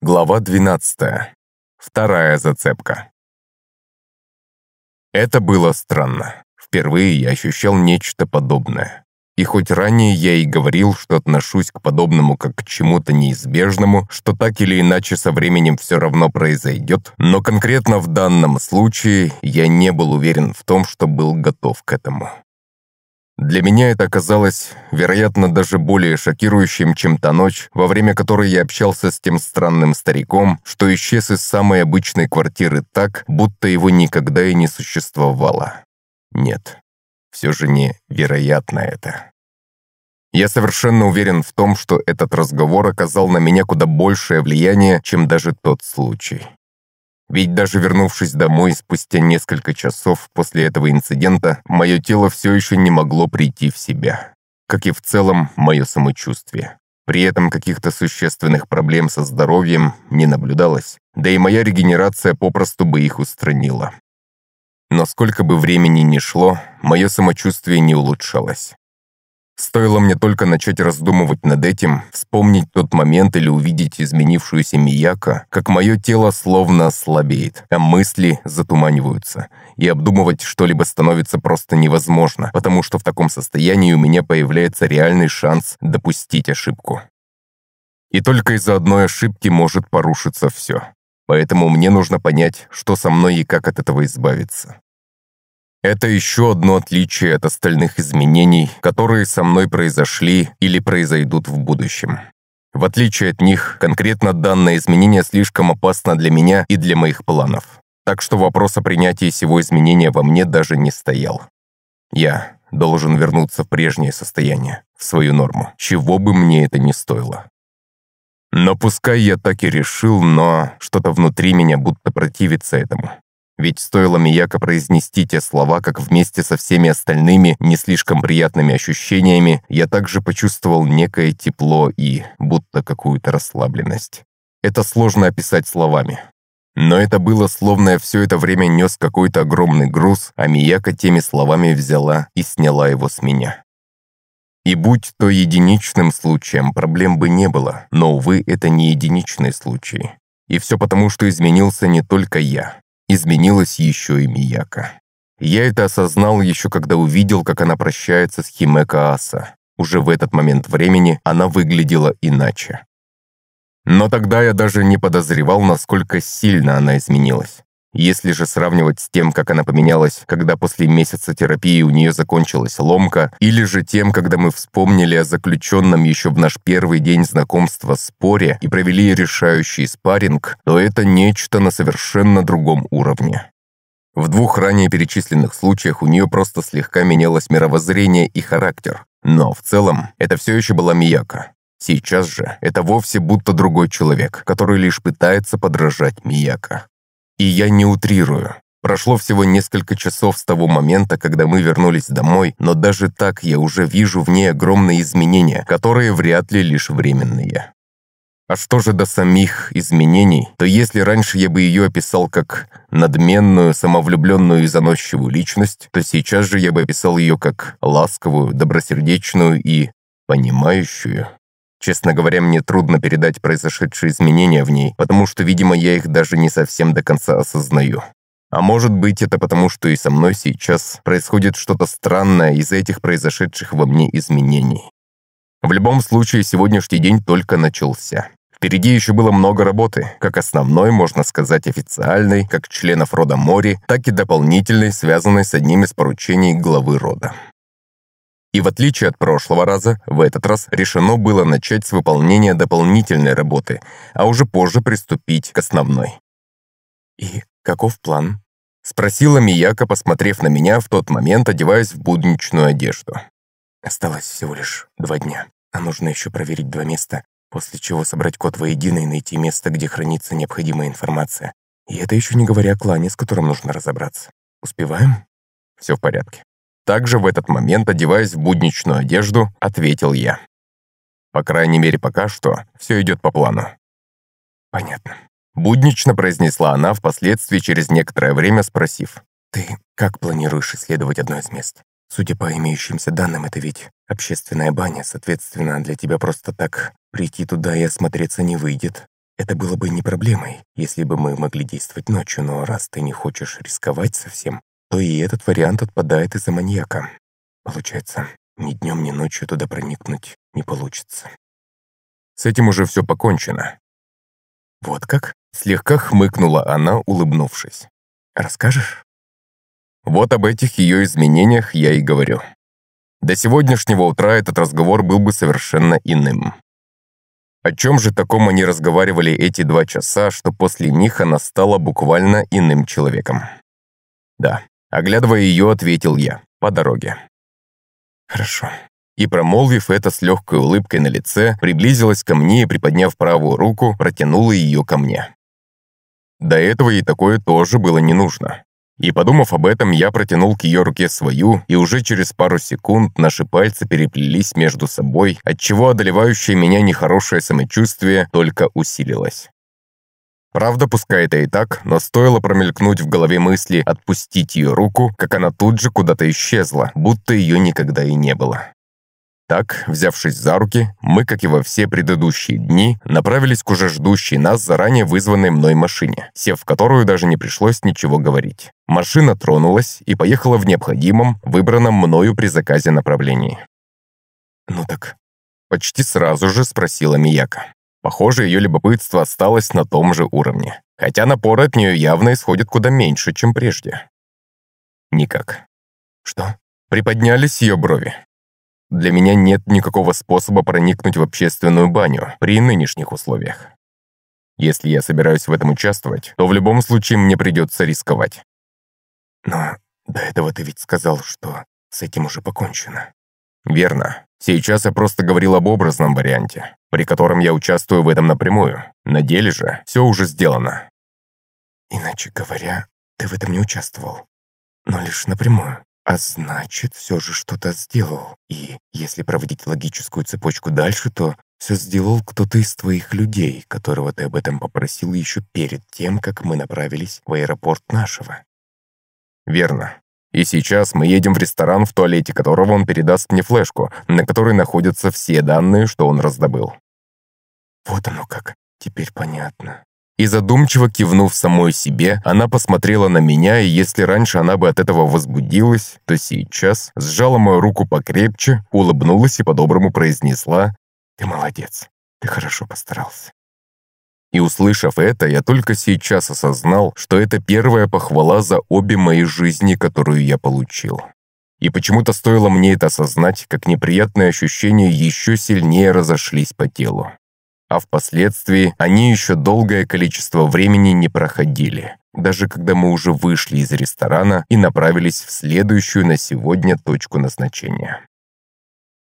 Глава 12. Вторая зацепка. Это было странно. Впервые я ощущал нечто подобное. И хоть ранее я и говорил, что отношусь к подобному как к чему-то неизбежному, что так или иначе со временем все равно произойдет, но конкретно в данном случае я не был уверен в том, что был готов к этому. Для меня это оказалось, вероятно, даже более шокирующим, чем та ночь, во время которой я общался с тем странным стариком, что исчез из самой обычной квартиры так, будто его никогда и не существовало. Нет, все же не вероятно это. Я совершенно уверен в том, что этот разговор оказал на меня куда большее влияние, чем даже тот случай. Ведь даже вернувшись домой спустя несколько часов после этого инцидента, мое тело все еще не могло прийти в себя. Как и в целом мое самочувствие. При этом каких-то существенных проблем со здоровьем не наблюдалось, да и моя регенерация попросту бы их устранила. Но сколько бы времени ни шло, мое самочувствие не улучшалось. Стоило мне только начать раздумывать над этим, вспомнить тот момент или увидеть изменившуюся Мияко, как мое тело словно слабеет, а мысли затуманиваются, и обдумывать что-либо становится просто невозможно, потому что в таком состоянии у меня появляется реальный шанс допустить ошибку. И только из-за одной ошибки может порушиться все. Поэтому мне нужно понять, что со мной и как от этого избавиться. Это еще одно отличие от остальных изменений, которые со мной произошли или произойдут в будущем. В отличие от них, конкретно данное изменение слишком опасно для меня и для моих планов. Так что вопрос о принятии всего изменения во мне даже не стоял. Я должен вернуться в прежнее состояние, в свою норму, чего бы мне это ни стоило. Но пускай я так и решил, но что-то внутри меня будто противится этому. Ведь стоило Мияко произнести те слова, как вместе со всеми остальными не слишком приятными ощущениями, я также почувствовал некое тепло и будто какую-то расслабленность. Это сложно описать словами. Но это было словно я все это время нес какой-то огромный груз, а Мияка теми словами взяла и сняла его с меня. И будь то единичным случаем, проблем бы не было, но, увы, это не единичный случай. И все потому, что изменился не только я. Изменилась еще и Мияка. Я это осознал еще когда увидел, как она прощается с Химека Аса. Уже в этот момент времени она выглядела иначе. Но тогда я даже не подозревал, насколько сильно она изменилась. Если же сравнивать с тем, как она поменялась, когда после месяца терапии у нее закончилась ломка, или же тем, когда мы вспомнили о заключенном еще в наш первый день знакомства споре и провели решающий спарринг, то это нечто на совершенно другом уровне. В двух ранее перечисленных случаях у нее просто слегка менялось мировоззрение и характер. Но в целом это все еще была Мияка. Сейчас же это вовсе будто другой человек, который лишь пытается подражать Мияка. И я не утрирую. Прошло всего несколько часов с того момента, когда мы вернулись домой, но даже так я уже вижу в ней огромные изменения, которые вряд ли лишь временные. А что же до самих изменений, то если раньше я бы ее описал как надменную, самовлюбленную и заносчивую личность, то сейчас же я бы описал ее как ласковую, добросердечную и понимающую. Честно говоря, мне трудно передать произошедшие изменения в ней, потому что, видимо, я их даже не совсем до конца осознаю. А может быть, это потому, что и со мной сейчас происходит что-то странное из-за этих произошедших во мне изменений. В любом случае, сегодняшний день только начался. Впереди еще было много работы, как основной, можно сказать, официальной, как членов рода Мори, так и дополнительной, связанной с одним из поручений главы рода. И в отличие от прошлого раза, в этот раз решено было начать с выполнения дополнительной работы, а уже позже приступить к основной. «И каков план?» – спросила Мияка, посмотрев на меня в тот момент, одеваясь в будничную одежду. «Осталось всего лишь два дня, а нужно еще проверить два места, после чего собрать код воедино и найти место, где хранится необходимая информация. И это еще не говоря о клане, с которым нужно разобраться. Успеваем?» «Все в порядке», также в этот момент, одеваясь в будничную одежду, ответил я. По крайней мере, пока что все идет по плану. Понятно. Буднично произнесла она, впоследствии через некоторое время спросив. «Ты как планируешь исследовать одно из мест? Судя по имеющимся данным, это ведь общественная баня, соответственно, для тебя просто так прийти туда и осмотреться не выйдет. Это было бы не проблемой, если бы мы могли действовать ночью, но раз ты не хочешь рисковать совсем, то и этот вариант отпадает из-за маньяка. Получается, ни днем, ни ночью туда проникнуть не получится. С этим уже все покончено. Вот как? Слегка хмыкнула она, улыбнувшись. Расскажешь? Вот об этих ее изменениях я и говорю. До сегодняшнего утра этот разговор был бы совершенно иным. О чем же таком они разговаривали эти два часа, что после них она стала буквально иным человеком? Да, оглядывая ее, ответил я, по дороге. Хорошо. И промолвив это с легкой улыбкой на лице, приблизилась ко мне и, приподняв правую руку, протянула ее ко мне. До этого ей такое тоже было не нужно. И подумав об этом, я протянул к ее руке свою, и уже через пару секунд наши пальцы переплелись между собой, отчего одолевающее меня нехорошее самочувствие только усилилось. Правда, пускай это и так, но стоило промелькнуть в голове мысли отпустить ее руку, как она тут же куда-то исчезла, будто ее никогда и не было. Так, взявшись за руки, мы, как и во все предыдущие дни, направились к уже ждущей нас заранее вызванной мной машине, сев в которую даже не пришлось ничего говорить. Машина тронулась и поехала в необходимом, выбранном мною при заказе направлении. «Ну так?» Почти сразу же спросила Мияка. Похоже, ее любопытство осталось на том же уровне, хотя напор от нее явно исходит куда меньше, чем прежде. Никак. Что? Приподнялись ее брови. Для меня нет никакого способа проникнуть в общественную баню при нынешних условиях. Если я собираюсь в этом участвовать, то в любом случае мне придется рисковать. Но до этого ты ведь сказал, что с этим уже покончено. Верно. Сейчас я просто говорил об образном варианте, при котором я участвую в этом напрямую. На деле же все уже сделано. Иначе говоря, ты в этом не участвовал, но лишь напрямую. А значит, все же что-то сделал. И если проводить логическую цепочку дальше, то все сделал кто-то из твоих людей, которого ты об этом попросил еще перед тем, как мы направились в аэропорт нашего. Верно. И сейчас мы едем в ресторан, в туалете которого он передаст мне флешку, на которой находятся все данные, что он раздобыл. Вот оно как. Теперь понятно. И задумчиво кивнув самой себе, она посмотрела на меня, и если раньше она бы от этого возбудилась, то сейчас сжала мою руку покрепче, улыбнулась и по-доброму произнесла «Ты молодец, ты хорошо постарался». И услышав это, я только сейчас осознал, что это первая похвала за обе мои жизни, которую я получил. И почему-то стоило мне это осознать, как неприятные ощущения еще сильнее разошлись по телу а впоследствии они еще долгое количество времени не проходили, даже когда мы уже вышли из ресторана и направились в следующую на сегодня точку назначения.